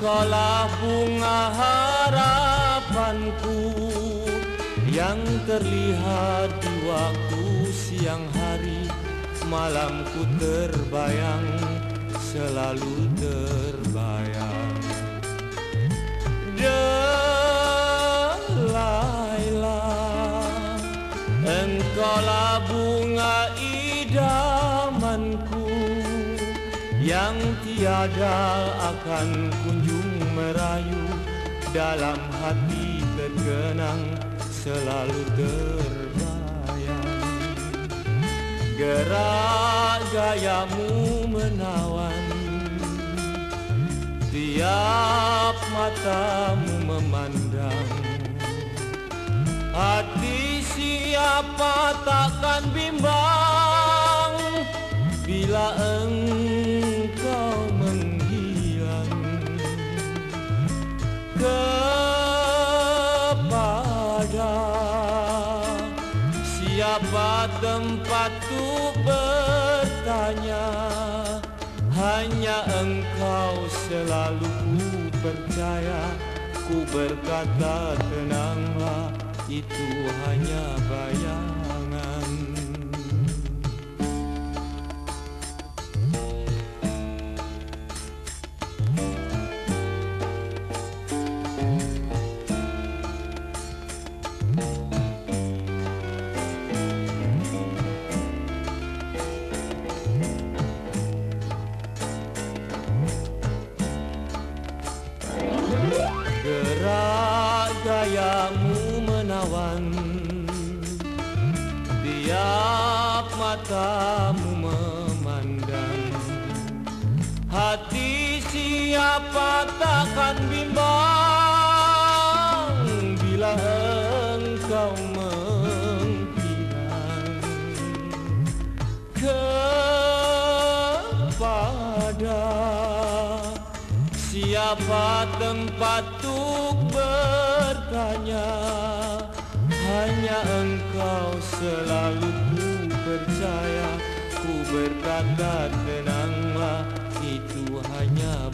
Engkaulah bunga harapanku Yang terlihat di waktu siang hari Malamku terbayang, selalu terbayang. Delilah Engkaulah bunga idamanku Yang tiada akan kunjung merayu Dalam hati terkenang selalu terbayang. Gerak gayamu menawan Tiap matamu memandang. Hati siapa takkan bimbang Bila engkau siapa tempat tu bertanya hanya engkau selalu ku percaya. Ku berkata tenanglah itu hanya bayangan. Gerak Tiap matamu memandang. Hati siapa takkan bimbang Bila engkau menghilang? Kepada Siapa tempat untuk bertanya Hanya engkau selalu ku percaya Ku berkata tenanglah itu hanya